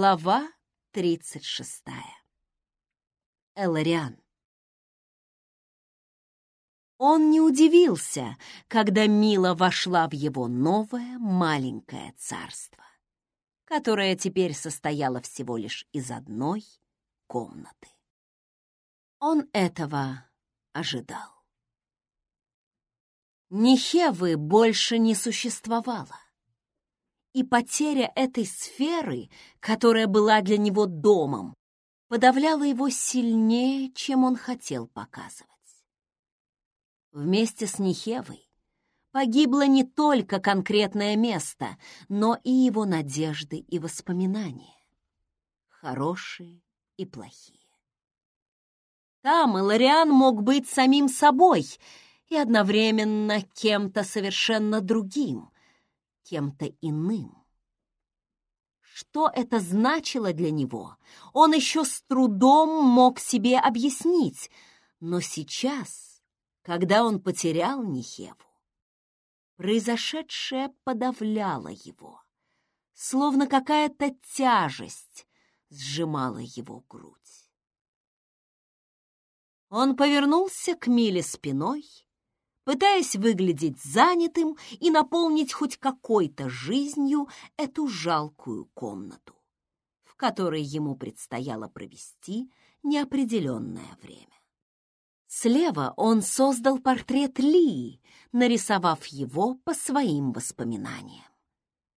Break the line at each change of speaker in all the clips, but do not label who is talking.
Глава тридцать шестая. Элариан. Он не удивился, когда Мила вошла в его новое маленькое царство, которое теперь состояло всего лишь из одной комнаты. Он этого ожидал. Нихевы больше не существовало и потеря этой сферы, которая была для него домом, подавляла его сильнее, чем он хотел показывать. Вместе с Нихевой погибло не только конкретное место, но и его надежды и воспоминания, хорошие и плохие. Там Илариан мог быть самим собой и одновременно кем-то совершенно другим — кем-то иным. Что это значило для него, он еще с трудом мог себе объяснить, но сейчас, когда он потерял Нихеву, произошедшее подавляло его, словно какая-то тяжесть сжимала его грудь. Он повернулся к Миле спиной пытаясь выглядеть занятым и наполнить хоть какой-то жизнью эту жалкую комнату, в которой ему предстояло провести неопределенное время. Слева он создал портрет Лии, нарисовав его по своим воспоминаниям,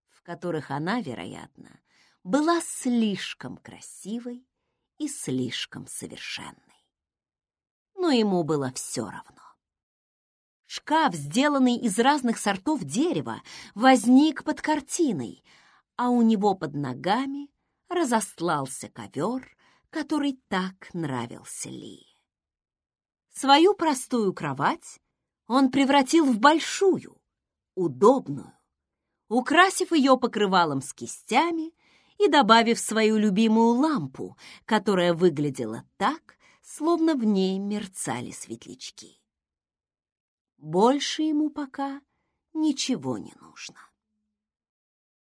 в которых она, вероятно, была слишком красивой и слишком совершенной. Но ему было все равно. Шкаф, сделанный из разных сортов дерева, возник под картиной, а у него под ногами разостлался ковер, который так нравился Ли. Свою простую кровать он превратил в большую, удобную, украсив ее покрывалом с кистями и добавив свою любимую лампу, которая выглядела так, словно в ней мерцали светлячки. Больше ему пока ничего не нужно.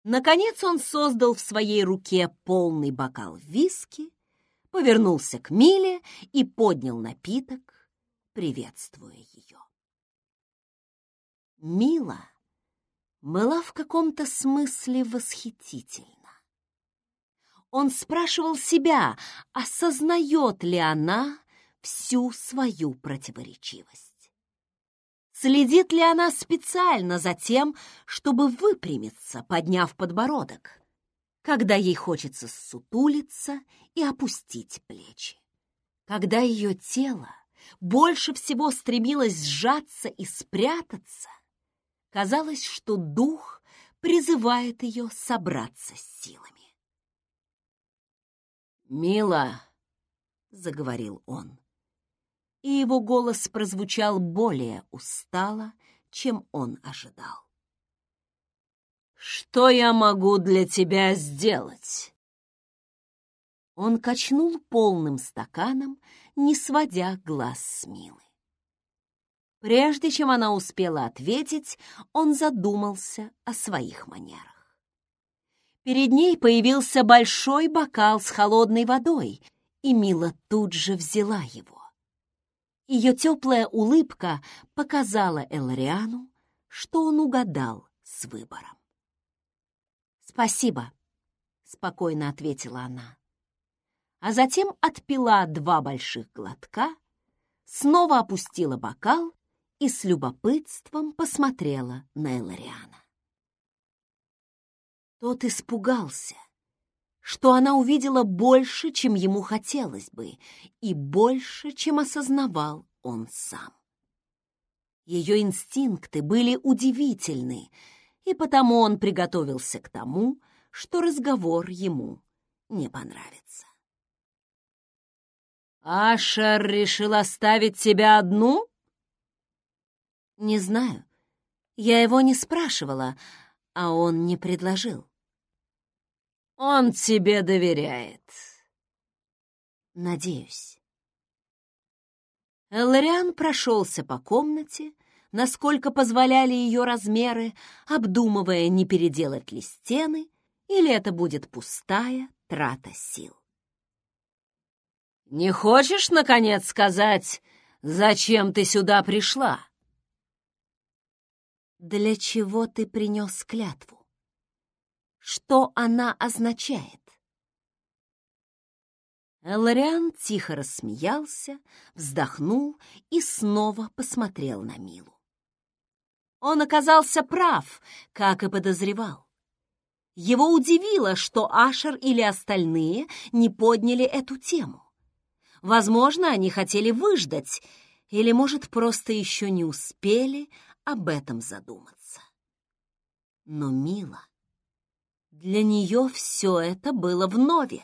Наконец он создал в своей руке полный бокал виски, повернулся к Миле и поднял напиток, приветствуя ее. Мила была в каком-то смысле восхитительна. Он спрашивал себя, осознает ли она всю свою противоречивость. Следит ли она специально за тем, чтобы выпрямиться, подняв подбородок, когда ей хочется ссутулиться и опустить плечи? Когда ее тело больше всего стремилось сжаться и спрятаться, казалось, что дух призывает ее собраться с силами. «Мила», — заговорил он, и его голос прозвучал более устало, чем он ожидал. «Что я могу для тебя сделать?» Он качнул полным стаканом, не сводя глаз с Милы. Прежде чем она успела ответить, он задумался о своих манерах. Перед ней появился большой бокал с холодной водой, и Мила тут же взяла его. Ее теплая улыбка показала Элариану, что он угадал с выбором. «Спасибо», — спокойно ответила она. А затем отпила два больших глотка, снова опустила бокал и с любопытством посмотрела на Элариана. Тот испугался — что она увидела больше, чем ему хотелось бы, и больше, чем осознавал он сам. Ее инстинкты были удивительны, и потому он приготовился к тому, что разговор ему не понравится. «Ашер решил оставить тебя одну?» «Не знаю. Я его не спрашивала, а он не предложил». Он тебе доверяет. Надеюсь. Эллариан прошелся по комнате, насколько позволяли ее размеры, обдумывая, не переделать ли стены, или это будет пустая трата сил.
«Не хочешь, наконец, сказать, зачем ты сюда пришла?»
«Для чего ты принес клятву? Что она означает?» Элариан тихо рассмеялся, вздохнул и снова посмотрел на Милу. Он оказался прав, как и подозревал. Его удивило, что Ашер или остальные не подняли эту тему. Возможно, они хотели выждать, или, может, просто еще не успели об этом задуматься. Но Мила... Для нее все это было вновь.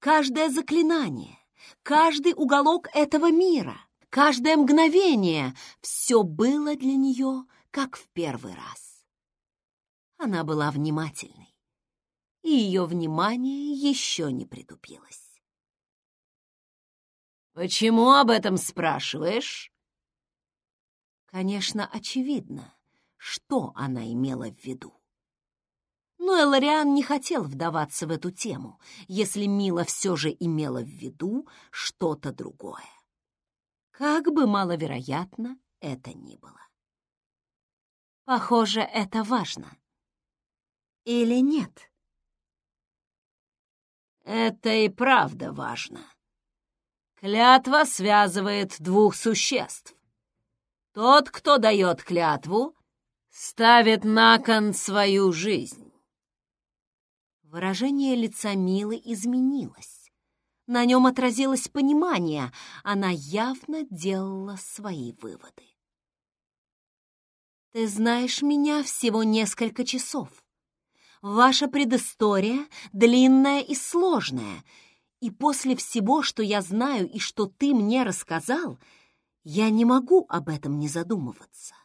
Каждое заклинание, каждый уголок этого мира, каждое мгновение — все было для нее, как в первый раз. Она была внимательной, и ее внимание еще не притупилось.
«Почему об этом спрашиваешь?»
Конечно, очевидно, что она имела в виду. Но Элариан не хотел вдаваться в эту тему, если Мила все же имела в виду что-то другое. Как бы маловероятно это ни было. Похоже, это важно. Или нет?
Это и правда важно. Клятва связывает двух существ. Тот, кто дает клятву, ставит на кон свою жизнь.
Выражение лица Милы изменилось. На нем отразилось понимание, она явно делала свои выводы. «Ты знаешь меня всего несколько часов. Ваша предыстория длинная и сложная, и после всего, что я знаю и что ты мне рассказал, я не могу об этом не задумываться.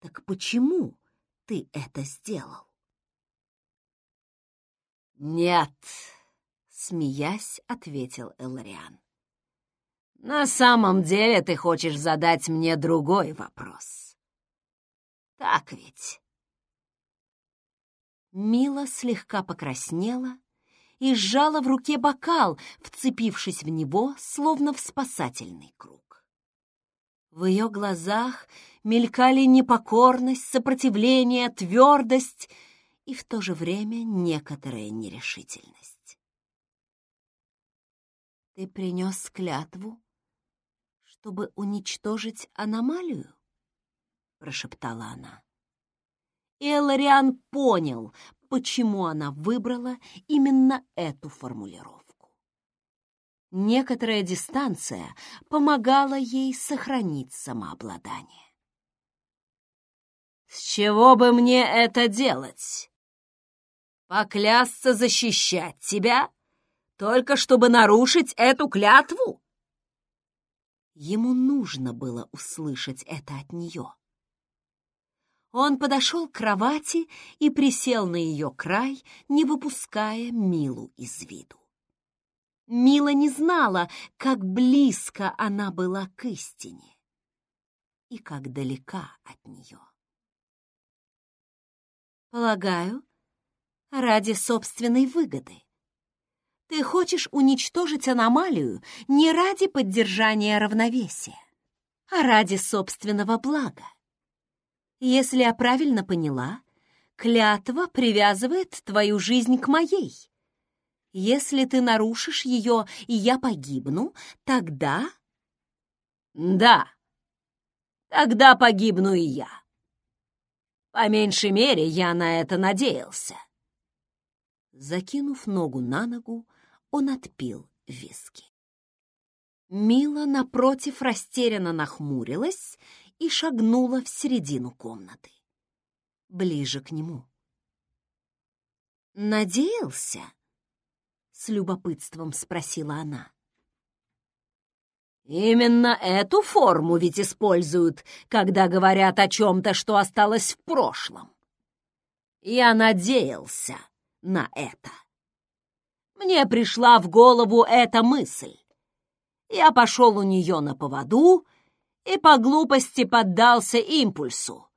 Так почему ты это сделал?»
«Нет», — смеясь, ответил Элариан. «На самом деле ты хочешь задать мне другой вопрос. Так ведь?»
Мила слегка покраснела и сжала в руке бокал, вцепившись в него, словно в спасательный круг. В ее глазах мелькали непокорность, сопротивление, твердость — и в то же время некоторая нерешительность. «Ты принес клятву, чтобы уничтожить аномалию?» — прошептала она. Элариан понял, почему она выбрала именно эту формулировку. Некоторая дистанция помогала ей сохранить самообладание.
«С чего бы мне это делать?» Поклясться защищать тебя, только чтобы нарушить эту клятву?
Ему нужно было услышать это от нее. Он подошел к кровати и присел на ее край, не выпуская Милу из виду. Мила не знала, как близко она была к истине и как далека от нее. «Полагаю, ради собственной выгоды. Ты хочешь уничтожить аномалию не ради поддержания равновесия, а ради собственного блага. Если я правильно поняла, клятва привязывает твою жизнь к моей. Если ты нарушишь ее, и я погибну, тогда...
Да, тогда погибну и я. По меньшей мере, я на это надеялся.
Закинув ногу на ногу, он отпил виски. Мила, напротив, растерянно нахмурилась и шагнула в середину комнаты, ближе к нему. «Надеялся?» — с любопытством спросила она.
«Именно эту форму ведь используют, когда говорят о чем-то, что осталось в прошлом. Я надеялся, на это. Мне пришла в голову эта мысль. Я пошел у нее на поводу и по глупости поддался импульсу,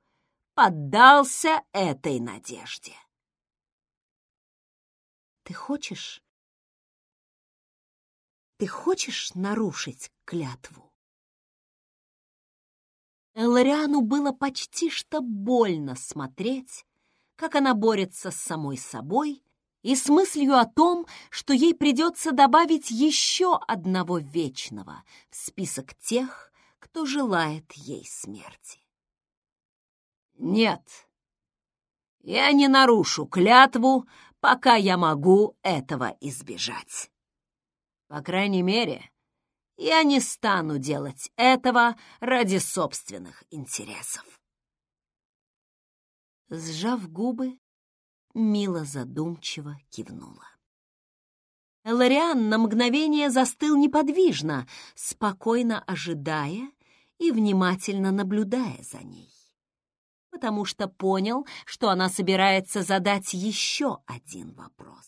поддался этой надежде.
Ты хочешь? Ты хочешь нарушить клятву? Элариану было почти что больно смотреть, как она борется с самой собой и с мыслью о том, что ей придется добавить еще одного вечного в список тех, кто желает ей смерти. «Нет, я не нарушу клятву, пока я могу этого избежать. По крайней мере, я не стану делать этого ради собственных интересов. Сжав губы, Мила задумчиво кивнула. Элариан на мгновение застыл неподвижно, спокойно ожидая и внимательно наблюдая за ней, потому что понял, что она собирается задать еще один вопрос.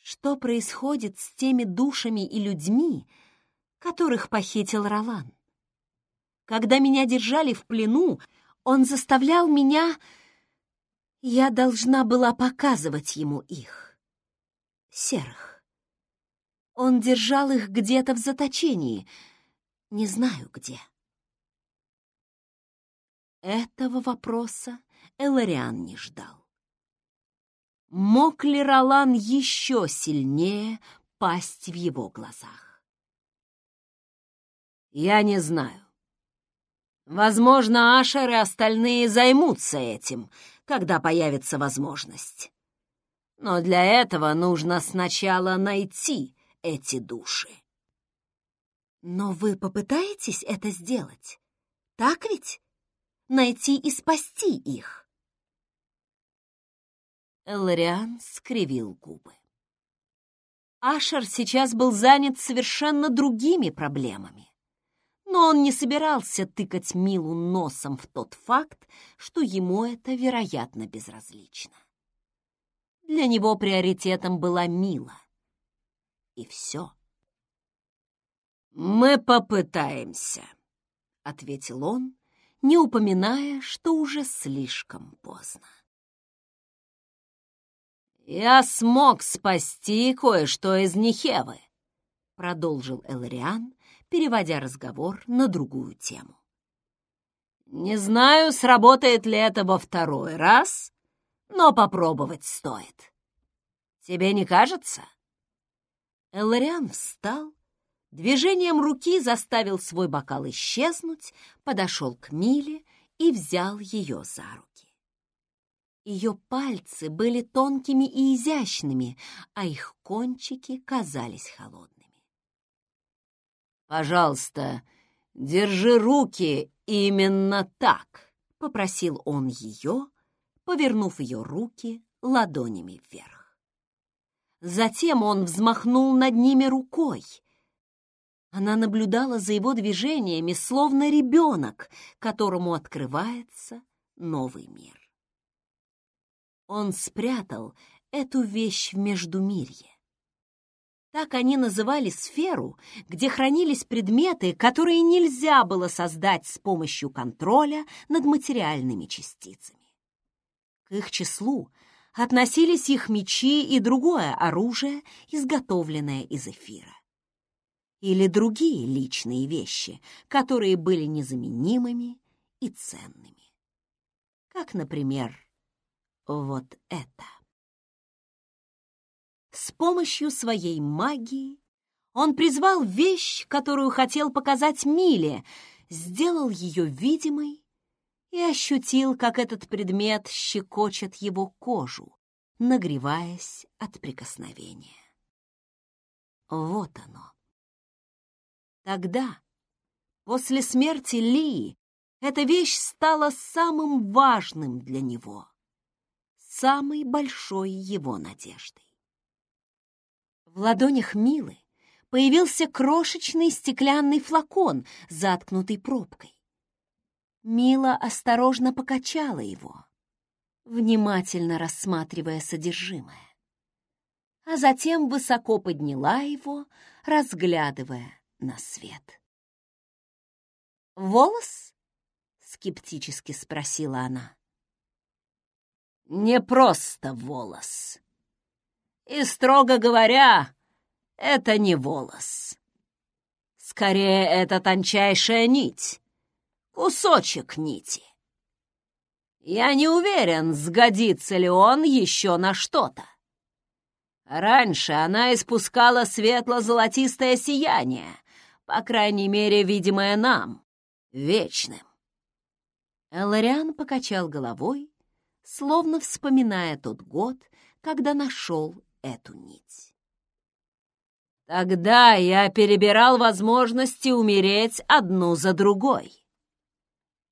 Что происходит с теми душами и людьми, которых похитил Ролан? Когда меня держали в плену, он заставлял меня... Я должна была показывать ему их. Серых. Он держал их где-то в заточении. Не знаю где. Этого вопроса Элариан не ждал. Мог ли Ролан еще сильнее пасть в его глазах? Я не знаю. Возможно, Ашер и остальные займутся этим, когда появится возможность. Но для этого нужно сначала найти эти души. Но вы попытаетесь это сделать, так ведь? Найти и спасти их. Элариан скривил губы. Ашер сейчас был занят совершенно другими проблемами но он не собирался тыкать Милу носом в тот факт, что ему это, вероятно, безразлично. Для него приоритетом была Мила. И все. «Мы попытаемся», — ответил он, не упоминая, что уже слишком поздно. «Я смог спасти кое-что из Нихевы», — продолжил Элариан, переводя разговор на другую тему. «Не знаю, сработает ли это во второй раз, но попробовать стоит. Тебе не кажется?» Элариан встал, движением руки заставил свой бокал исчезнуть, подошел к Миле и взял ее за руки. Ее пальцы были тонкими и изящными, а их кончики казались холодными. «Пожалуйста, держи руки именно так», — попросил он ее, повернув ее руки ладонями вверх. Затем он взмахнул над ними рукой. Она наблюдала за его движениями, словно ребенок, которому открывается новый мир. Он спрятал эту вещь в Междумирье. Так они называли сферу, где хранились предметы, которые нельзя было создать с помощью контроля над материальными частицами. К их числу относились их мечи и другое оружие, изготовленное из эфира. Или другие личные вещи, которые были незаменимыми и ценными. Как, например, вот это. С помощью своей магии он призвал вещь, которую хотел показать Миле, сделал ее видимой и ощутил, как этот предмет щекочет его кожу, нагреваясь от прикосновения. Вот оно. Тогда, после смерти Ли, эта вещь стала самым важным для него, самой большой его надеждой. В ладонях Милы появился крошечный стеклянный флакон, заткнутый пробкой. Мила осторожно покачала его, внимательно рассматривая содержимое, а затем высоко подняла его, разглядывая на свет. «Волос?» — скептически спросила она.
не просто волос. И, строго говоря, это не волос. Скорее, это тончайшая нить, кусочек нити. Я не уверен, сгодится ли он еще на что-то. Раньше она испускала светло-золотистое сияние, по крайней мере, видимое нам, вечным. Элариан покачал головой, словно вспоминая тот год, когда нашел эту нить. Тогда я перебирал возможности умереть одну за другой.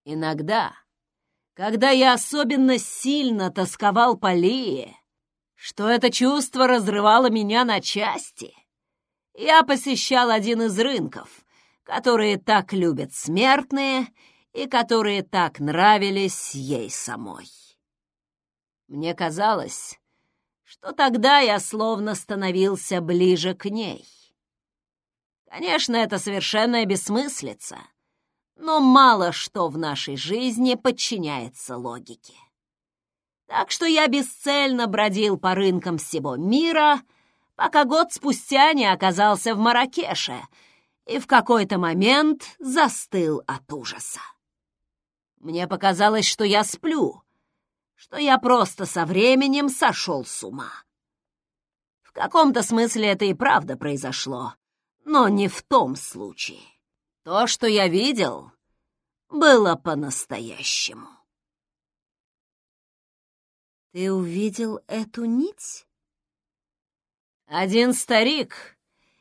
Иногда, когда я особенно сильно тосковал по Лии, что это чувство разрывало меня на части, я посещал один из рынков, которые так любят смертные и которые так нравились ей самой. Мне казалось, что тогда я словно становился ближе к ней. Конечно, это совершенная бессмыслица, но мало что в нашей жизни подчиняется логике. Так что я бесцельно бродил по рынкам всего мира, пока год спустя не оказался в Маракеше и в какой-то момент застыл от ужаса. Мне показалось, что я сплю, что я просто со временем сошел с ума. В каком-то смысле это и правда произошло, но не в том случае. То, что я видел, было по-настоящему.
Ты увидел эту нить?
Один старик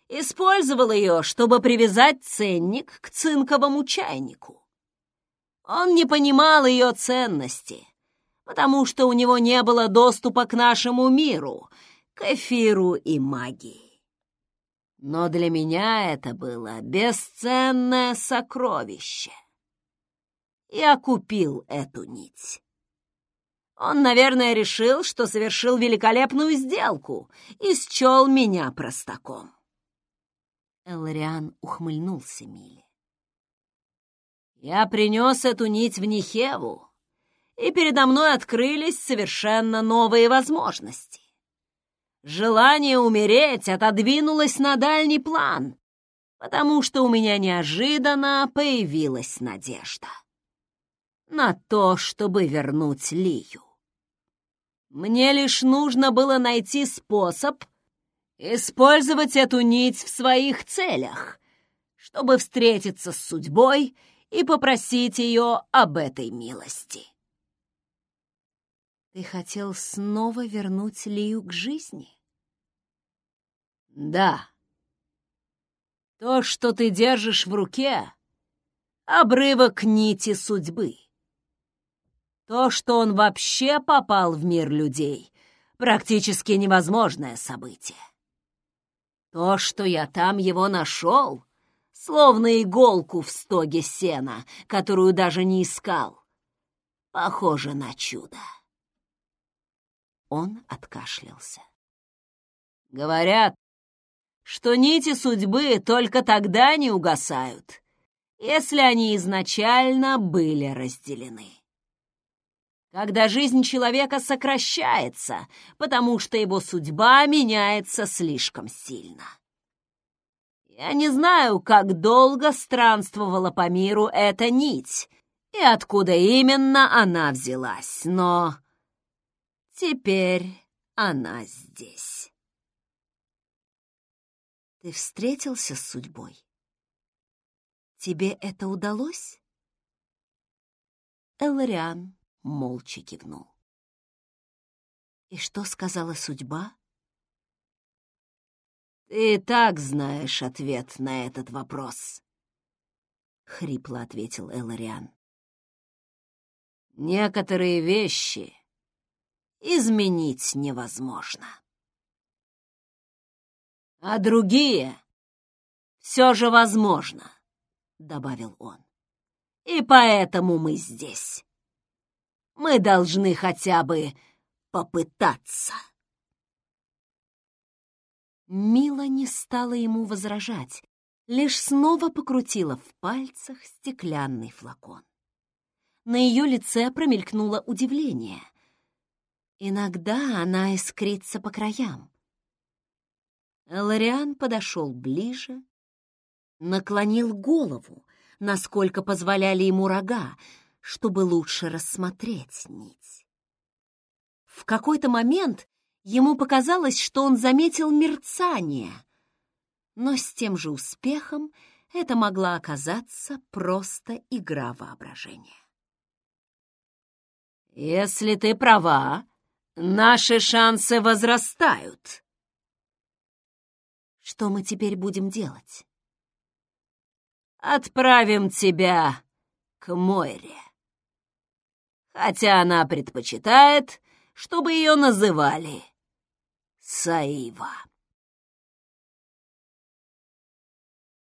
использовал ее, чтобы привязать ценник к цинковому чайнику. Он не понимал ее ценности, потому что у него не было доступа к нашему миру, к эфиру и магии. Но для меня это было бесценное сокровище. Я купил эту нить. Он, наверное, решил, что совершил великолепную сделку и счел меня простаком.
Элариан ухмыльнулся Миле.
Я принес эту нить в Нихеву, и передо мной открылись совершенно новые возможности. Желание умереть отодвинулось на дальний план, потому что у меня неожиданно появилась надежда на то, чтобы вернуть Лию. Мне лишь нужно было найти способ использовать эту нить в своих целях, чтобы встретиться с судьбой и попросить ее об этой милости.
Ты хотел снова вернуть Лию к жизни?
Да. То, что ты держишь в руке — обрывок нити судьбы. То, что он вообще попал в мир людей — практически невозможное событие. То, что я там его нашел, словно иголку в стоге сена, которую даже не искал, похоже на чудо.
Он откашлялся.
Говорят, что нити судьбы только тогда не угасают, если они изначально были разделены. Когда жизнь человека сокращается, потому что его судьба меняется слишком сильно. Я не знаю, как долго странствовала по миру эта нить и откуда именно она взялась, но Теперь она здесь.
Ты встретился с судьбой? Тебе это удалось? Элариан молча кивнул. И что сказала судьба?
Ты и так знаешь ответ на этот вопрос, — хрипло ответил Элариан. Некоторые вещи изменить невозможно. А другие все же возможно, — добавил он. И поэтому мы здесь. Мы должны хотя бы попытаться.
Мила не стала ему возражать, лишь снова покрутила в пальцах стеклянный флакон. На ее лице промелькнуло удивление — Иногда она искрится по краям. Лориан подошел ближе, наклонил голову, насколько позволяли ему рога, чтобы лучше рассмотреть нить. В какой-то момент ему показалось, что он заметил мерцание, но с тем же успехом это могла оказаться просто игра воображения. «Если ты права, наши шансы возрастают», что мы теперь будем делать? Отправим тебя к Мойре. Хотя она предпочитает, чтобы ее называли Саива.